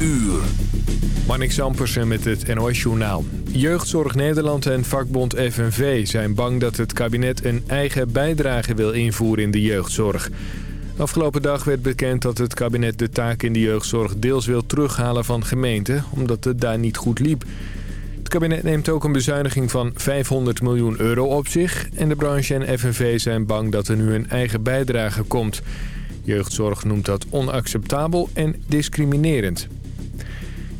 uur. Sampersen met het NOS-journaal. Jeugdzorg Nederland en vakbond FNV zijn bang dat het kabinet een eigen bijdrage wil invoeren in de jeugdzorg. Afgelopen dag werd bekend dat het kabinet de taak in de jeugdzorg deels wil terughalen van gemeenten, omdat het daar niet goed liep. Het kabinet neemt ook een bezuiniging van 500 miljoen euro op zich en de branche en FNV zijn bang dat er nu een eigen bijdrage komt. Jeugdzorg noemt dat onacceptabel en discriminerend.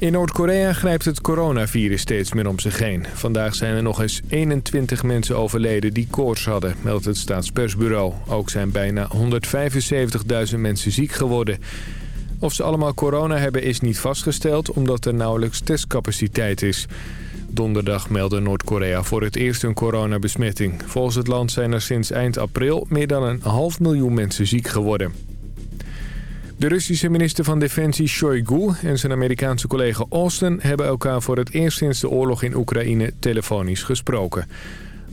In Noord-Korea grijpt het coronavirus steeds meer om zich heen. Vandaag zijn er nog eens 21 mensen overleden die koorts hadden, meldt het staatspersbureau. Ook zijn bijna 175.000 mensen ziek geworden. Of ze allemaal corona hebben is niet vastgesteld, omdat er nauwelijks testcapaciteit is. Donderdag meldde Noord-Korea voor het eerst een coronabesmetting. Volgens het land zijn er sinds eind april meer dan een half miljoen mensen ziek geworden. De Russische minister van Defensie Shoigu en zijn Amerikaanse collega Austin... hebben elkaar voor het eerst sinds de oorlog in Oekraïne telefonisch gesproken.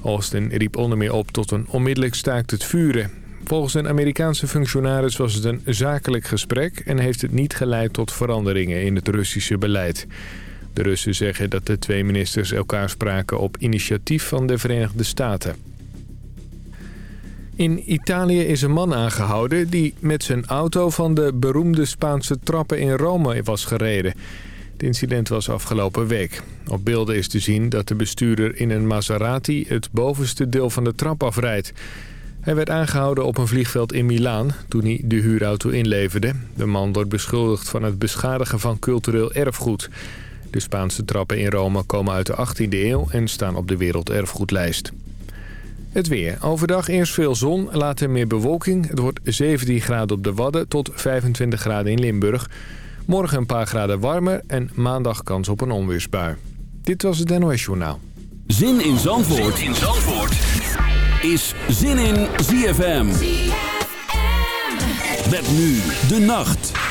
Austin riep onder meer op tot een onmiddellijk staakt het vuren. Volgens een Amerikaanse functionaris was het een zakelijk gesprek... en heeft het niet geleid tot veranderingen in het Russische beleid. De Russen zeggen dat de twee ministers elkaar spraken op initiatief van de Verenigde Staten. In Italië is een man aangehouden die met zijn auto van de beroemde Spaanse trappen in Rome was gereden. Het incident was afgelopen week. Op beelden is te zien dat de bestuurder in een Maserati het bovenste deel van de trap afrijdt. Hij werd aangehouden op een vliegveld in Milaan toen hij de huurauto inleverde. De man wordt beschuldigd van het beschadigen van cultureel erfgoed. De Spaanse trappen in Rome komen uit de 18e eeuw en staan op de werelderfgoedlijst. Het weer. Overdag eerst veel zon, later meer bewolking. Het wordt 17 graden op de Wadden tot 25 graden in Limburg. Morgen een paar graden warmer en maandag kans op een onweersbui. Dit was het NOS Journaal. Zin in Zandvoort, zin in Zandvoort. is Zin in ZFM. ZFM. Met nu de nacht.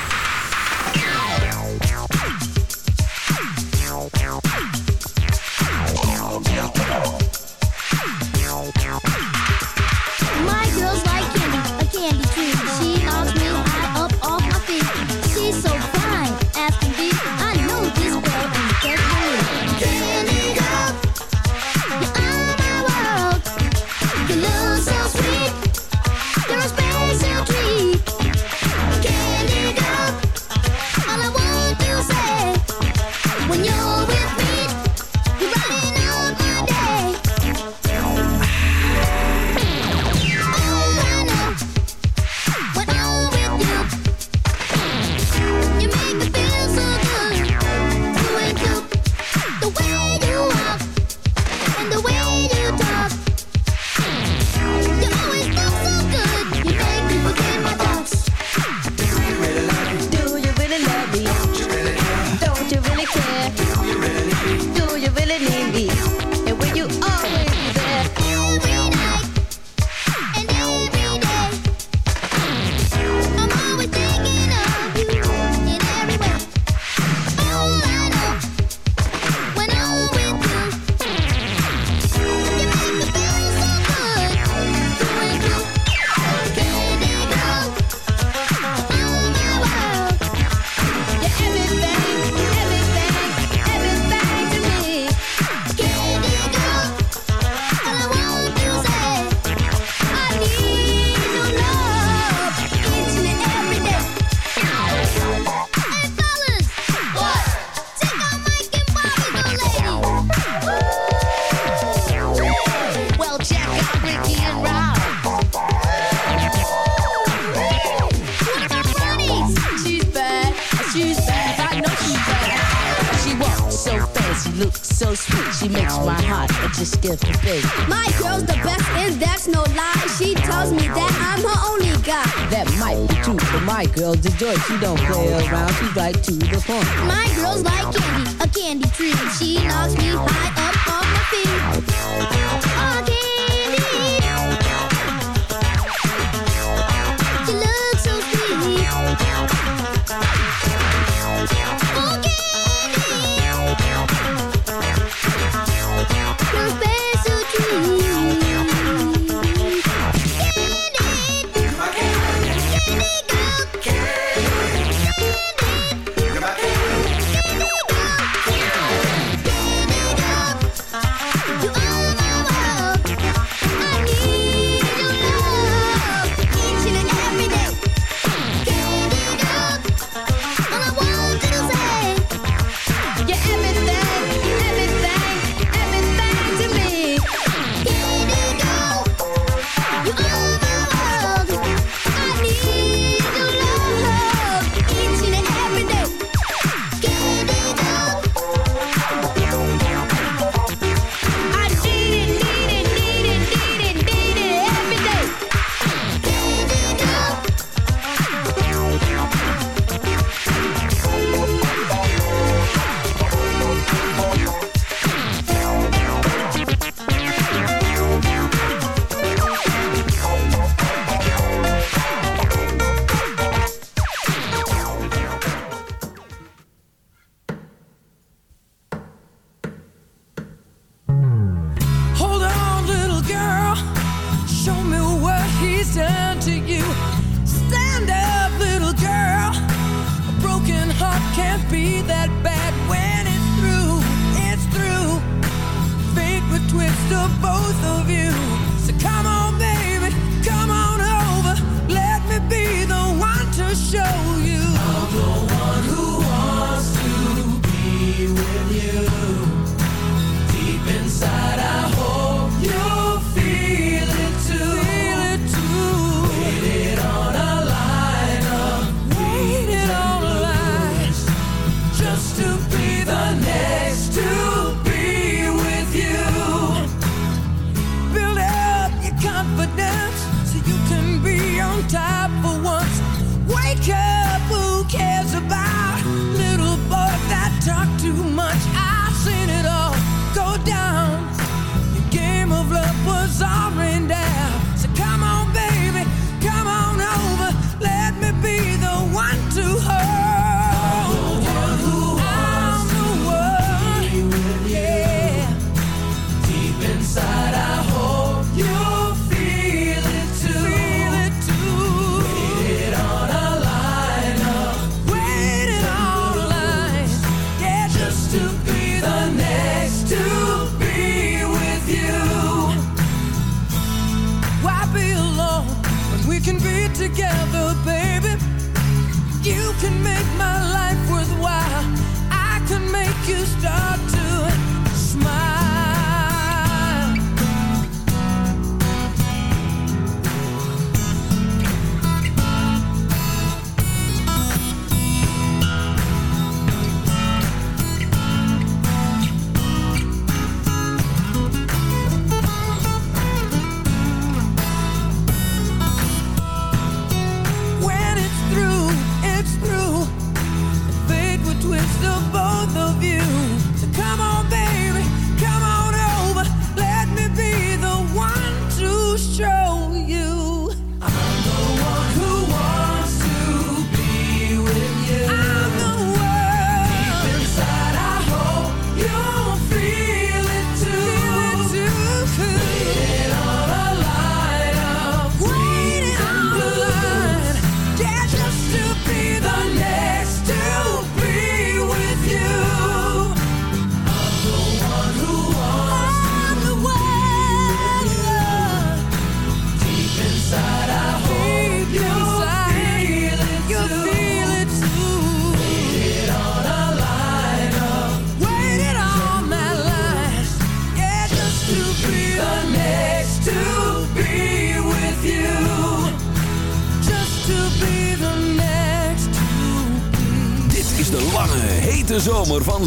Joy.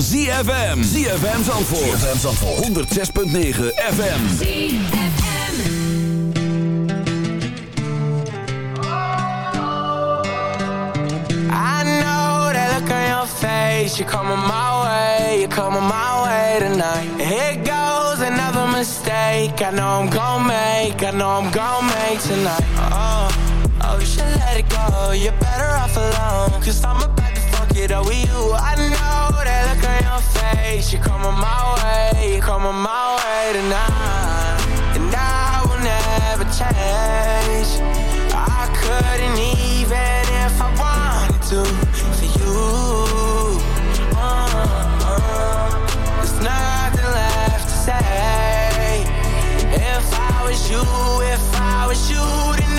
ZFM. ZFM Zandvoort. ZFM Zandvoort. 106.9 FM. I know that look on your face. You're coming my way. You're coming my way tonight. Here goes another mistake. I know I'm gonna make. I know I'm gonna make tonight. Oh, oh, you should let it go. You're better off alone. Cause I'm about to fuck it up with you. I know look on your face. You're coming my way. You're coming my way tonight. And I will never change. I couldn't even if I wanted to for you. Uh-uh. There's nothing left to say. If I was you, if I was you, then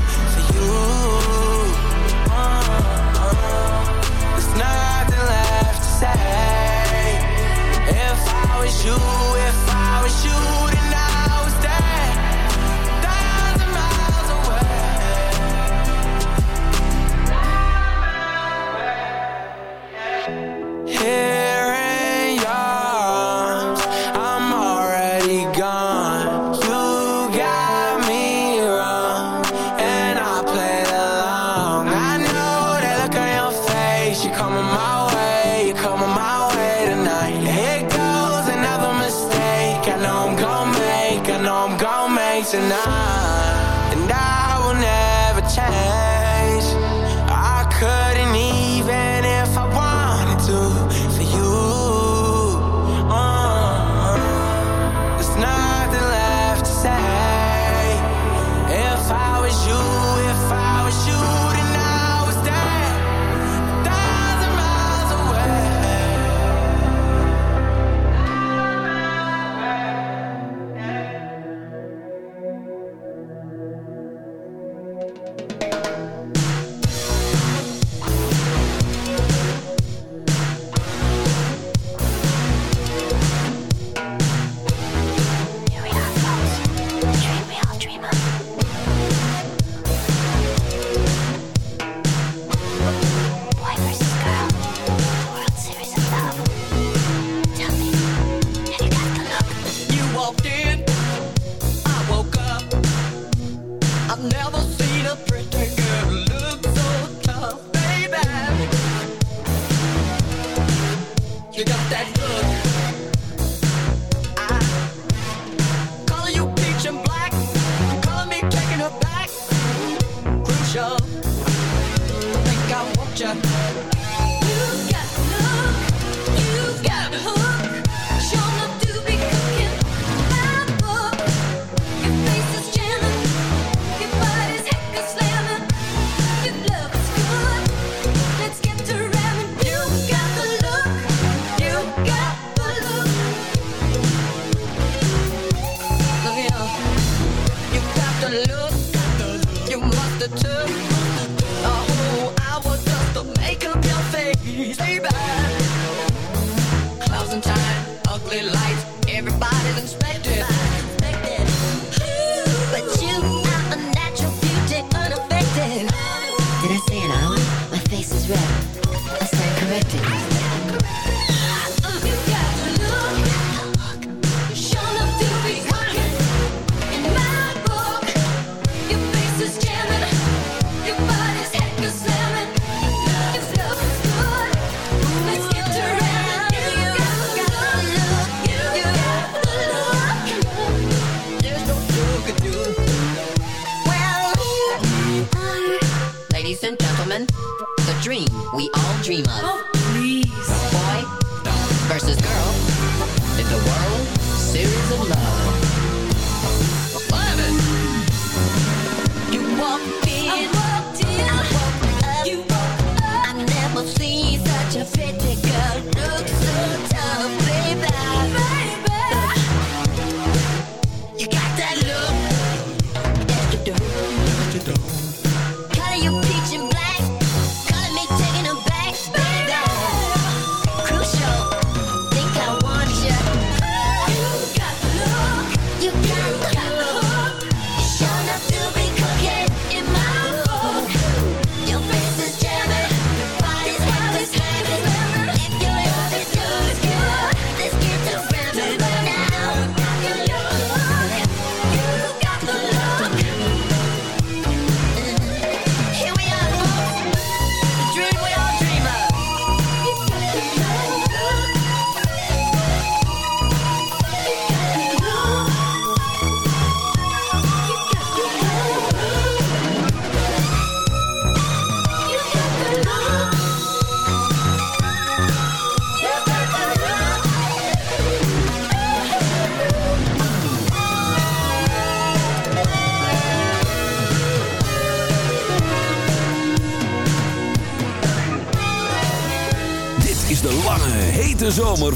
was you, if I was you,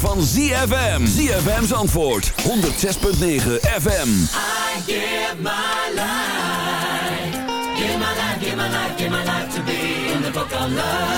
zomer van ZFM. ZFM's antwoord. 106.9 FM. I give my life. Give my life, give my life, give my life to be in the book of love.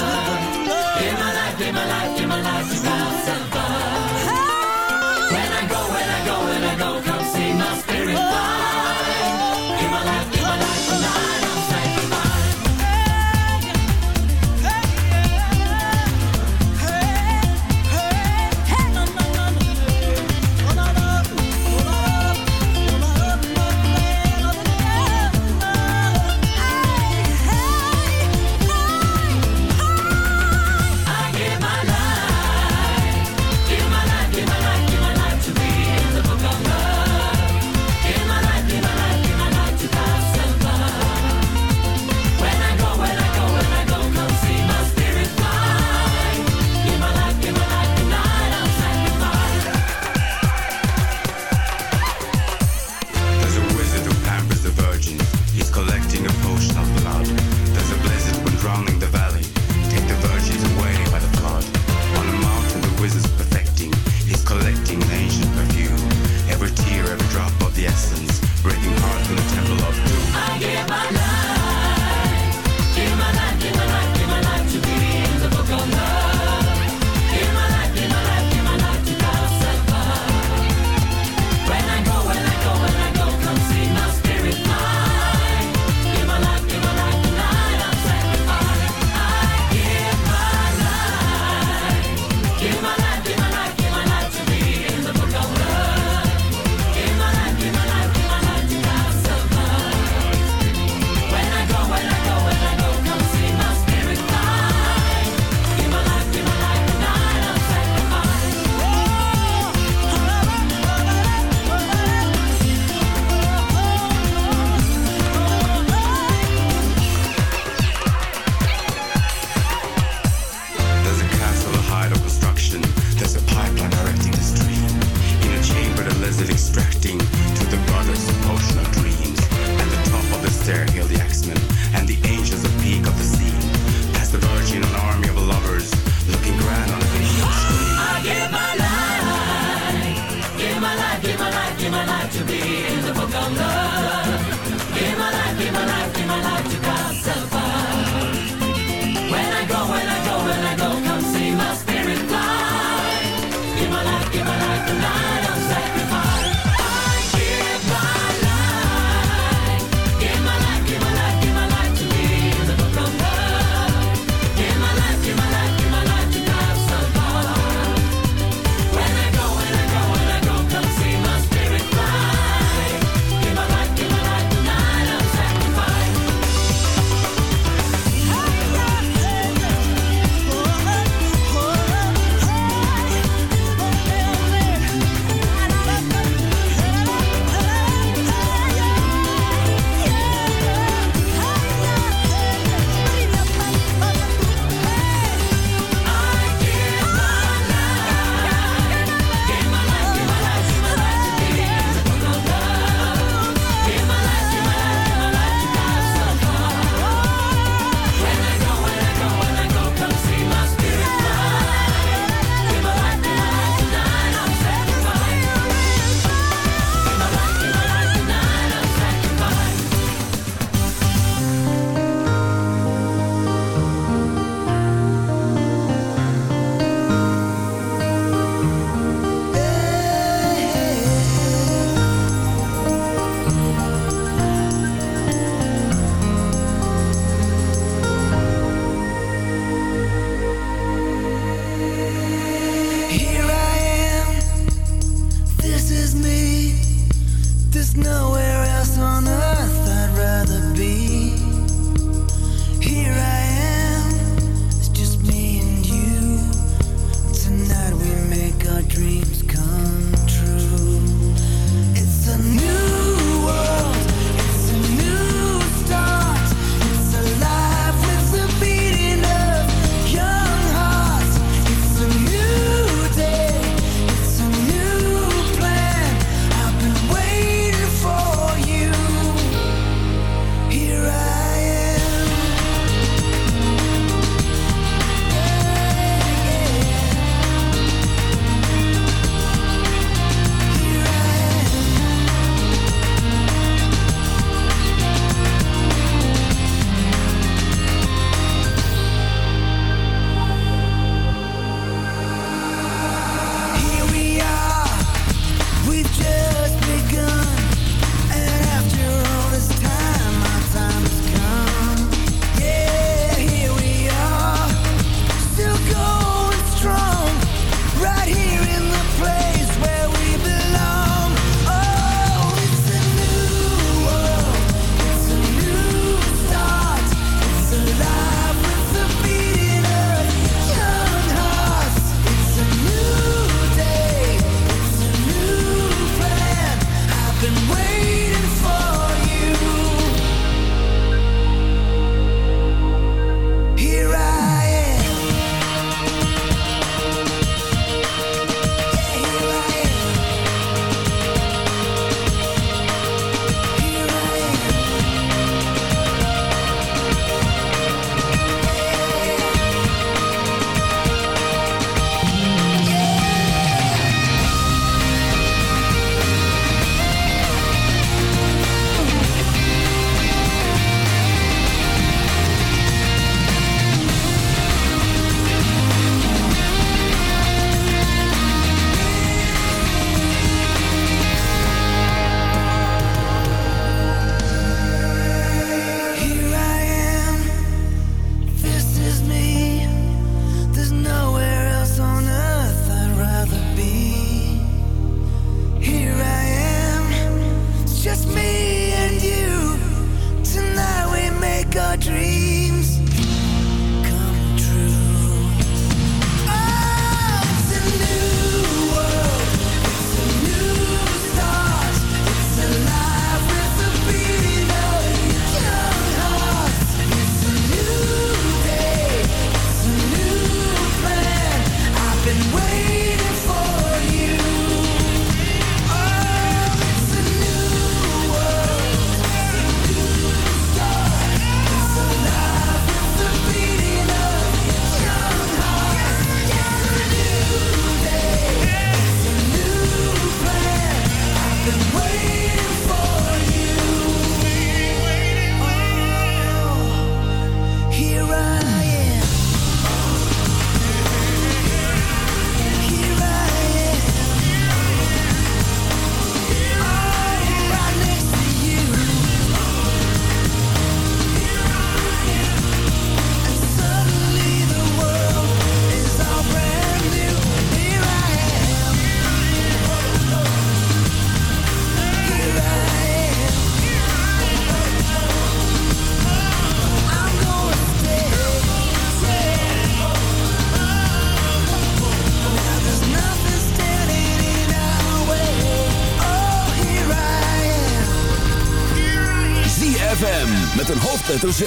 Hoofdletter Z.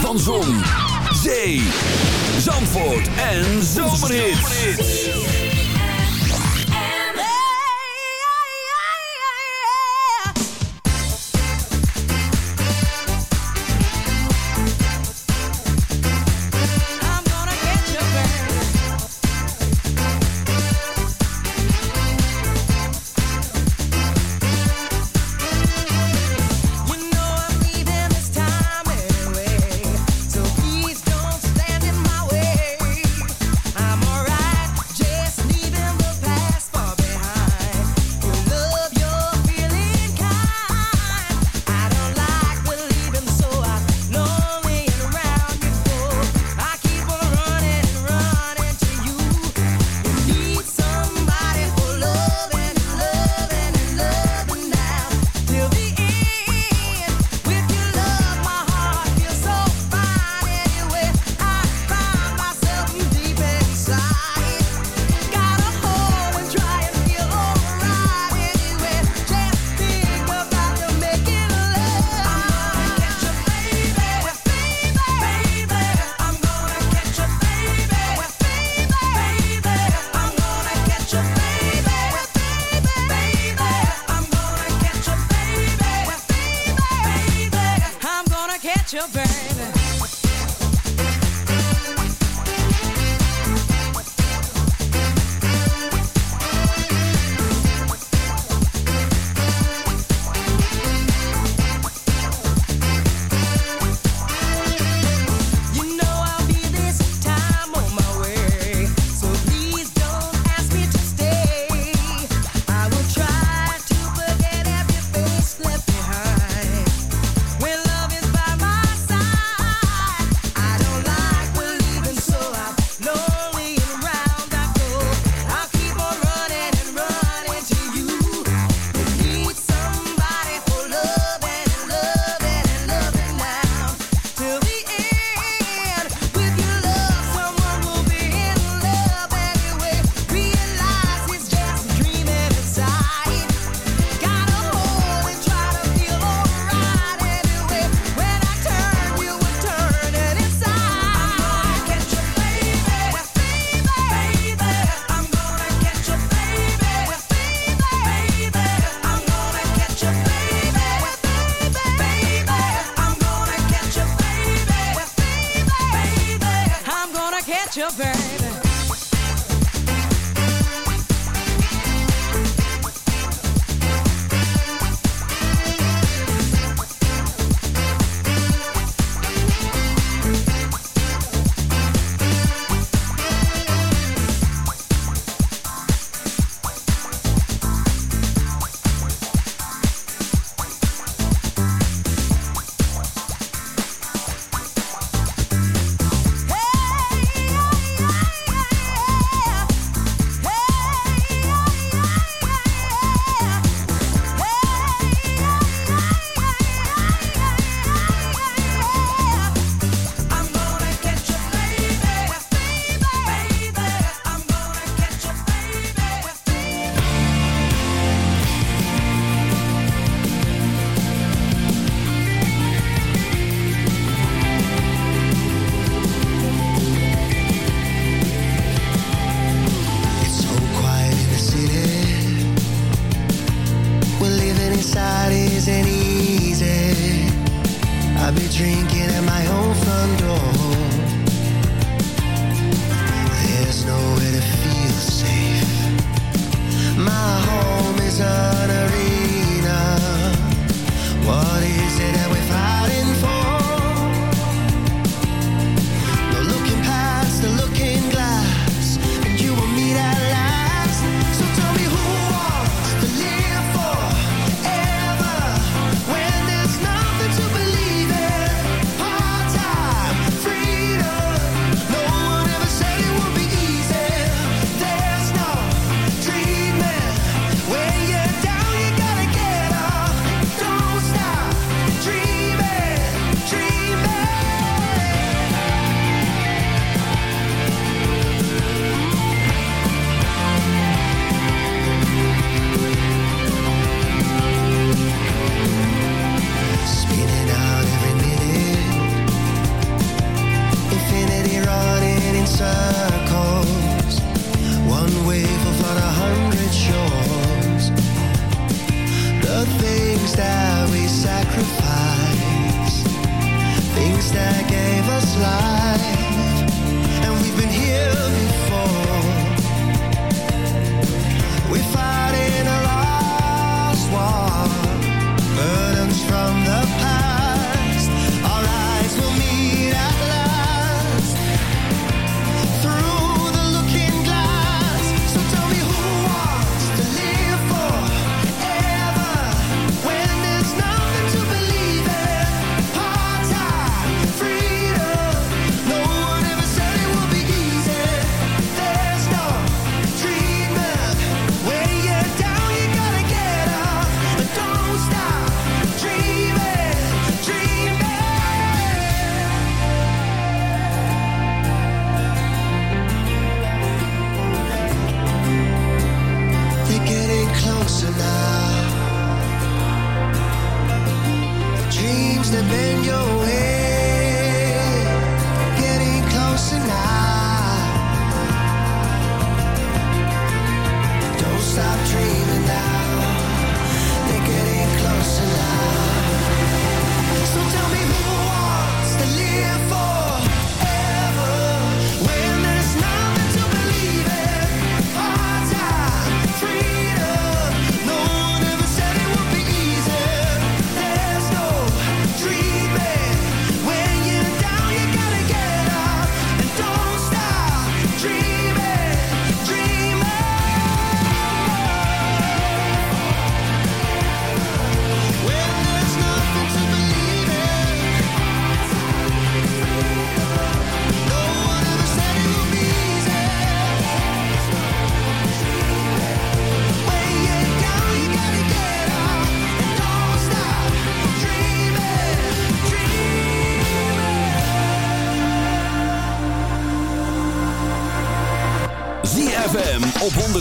Van Zon,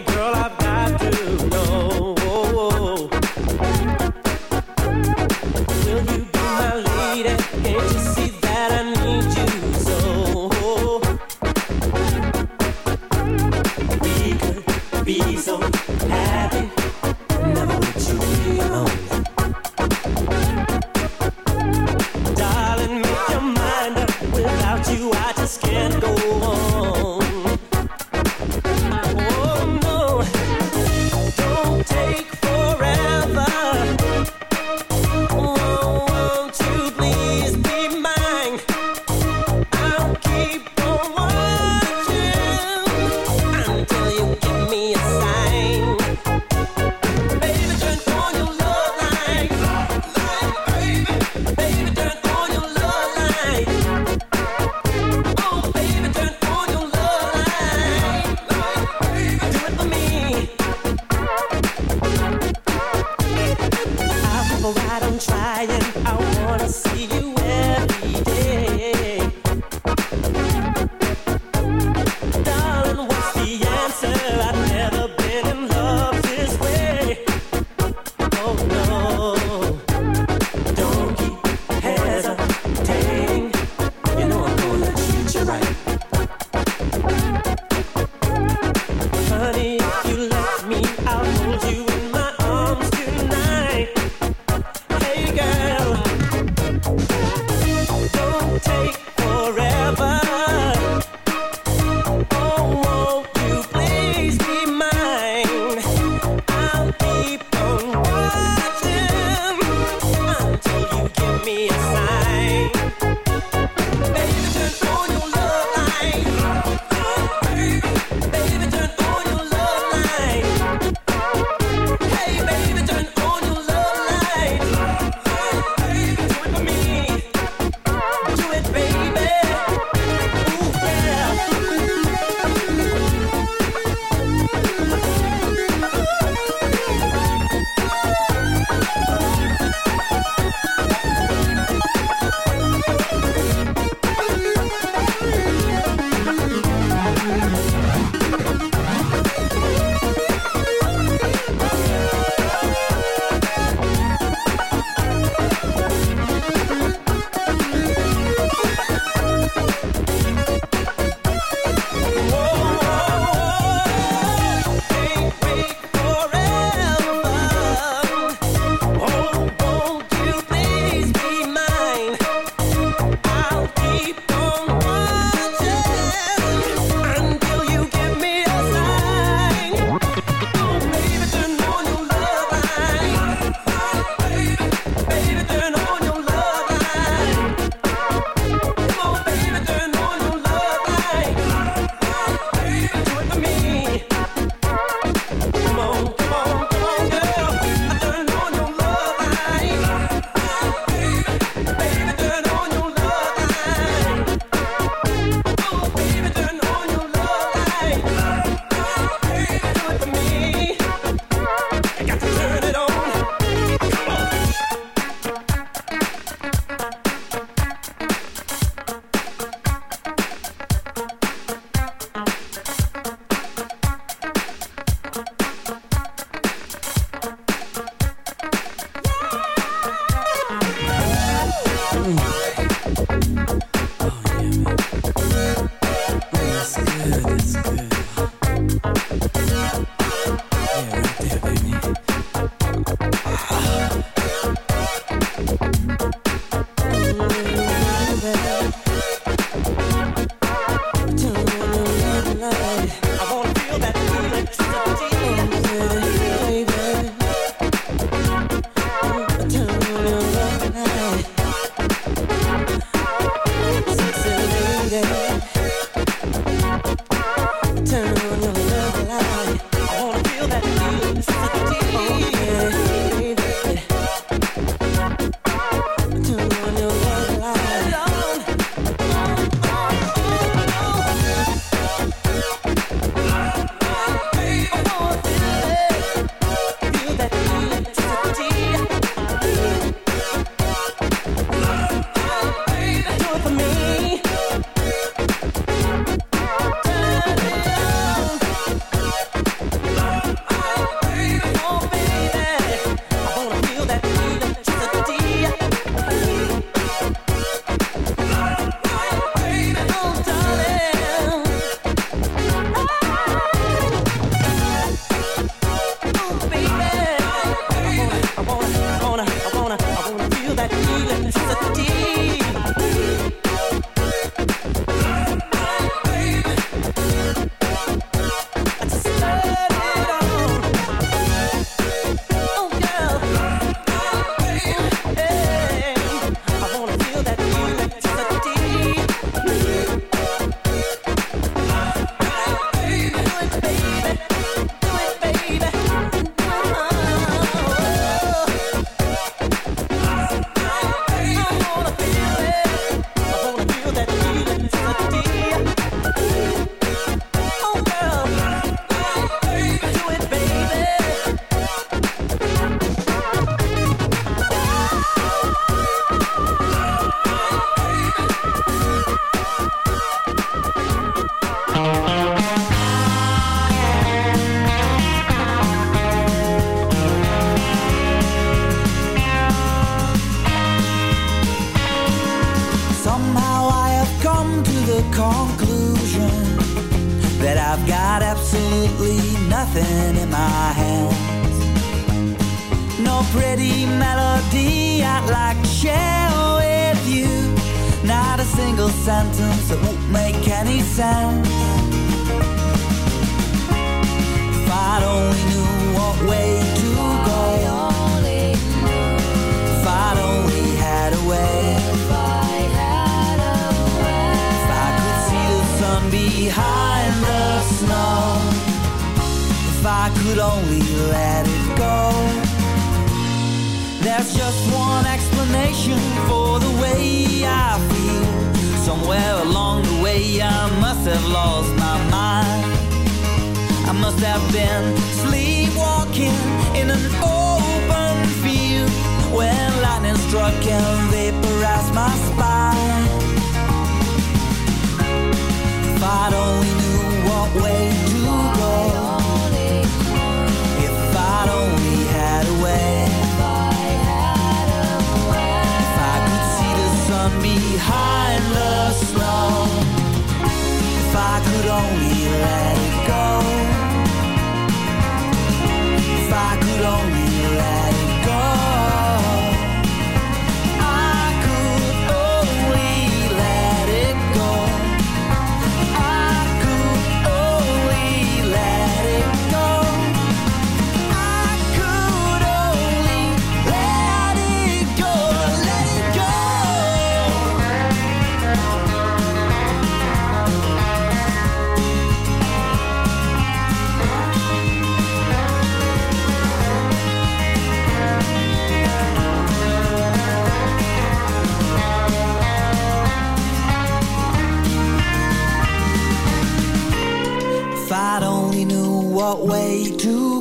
Girl, I've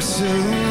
Soon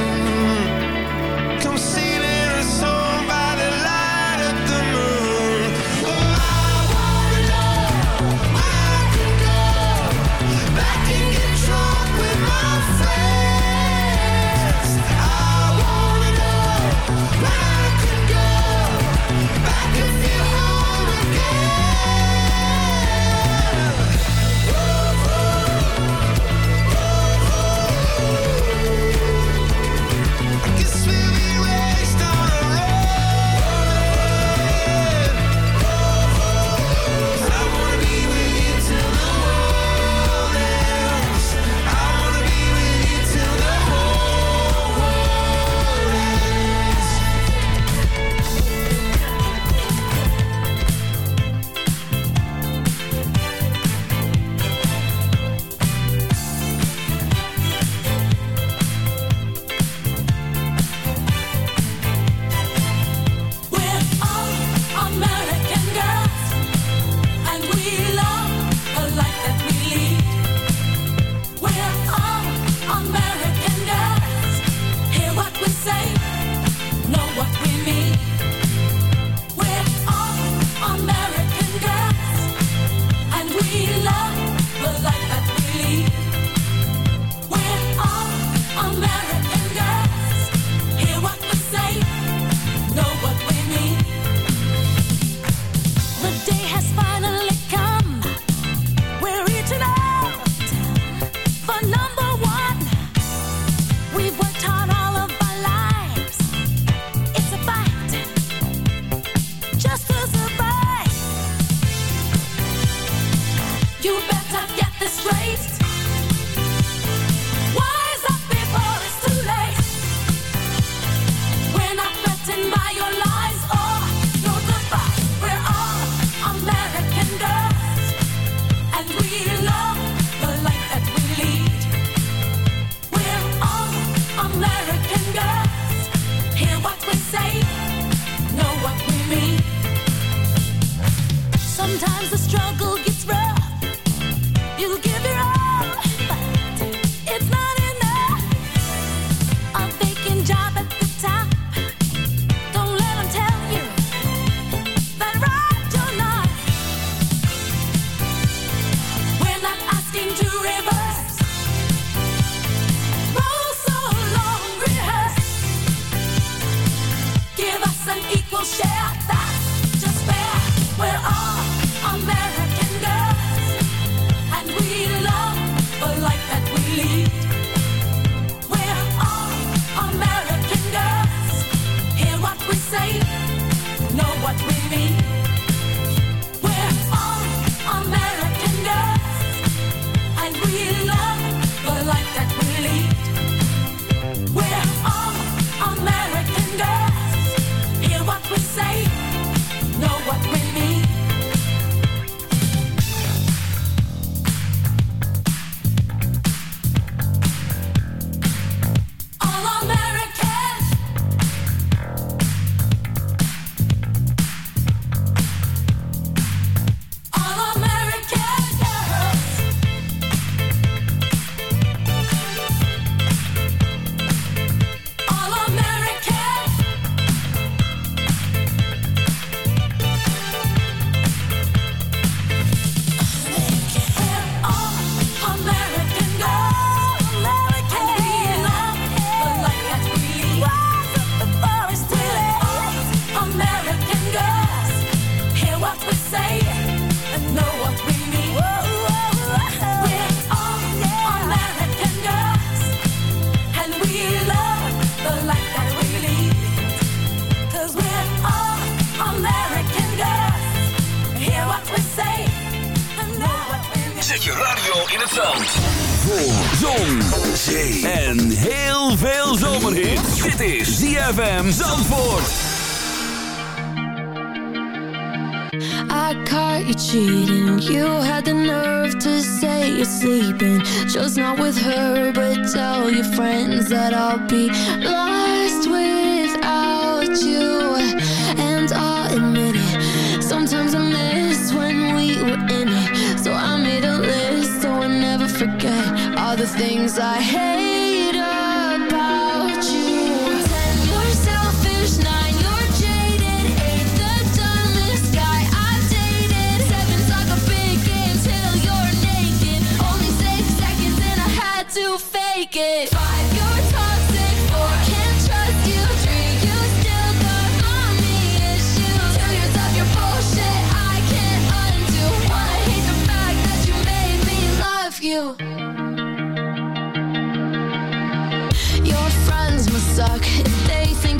suck. If they think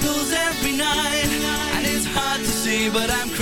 every night, and it's hard to see, but I'm.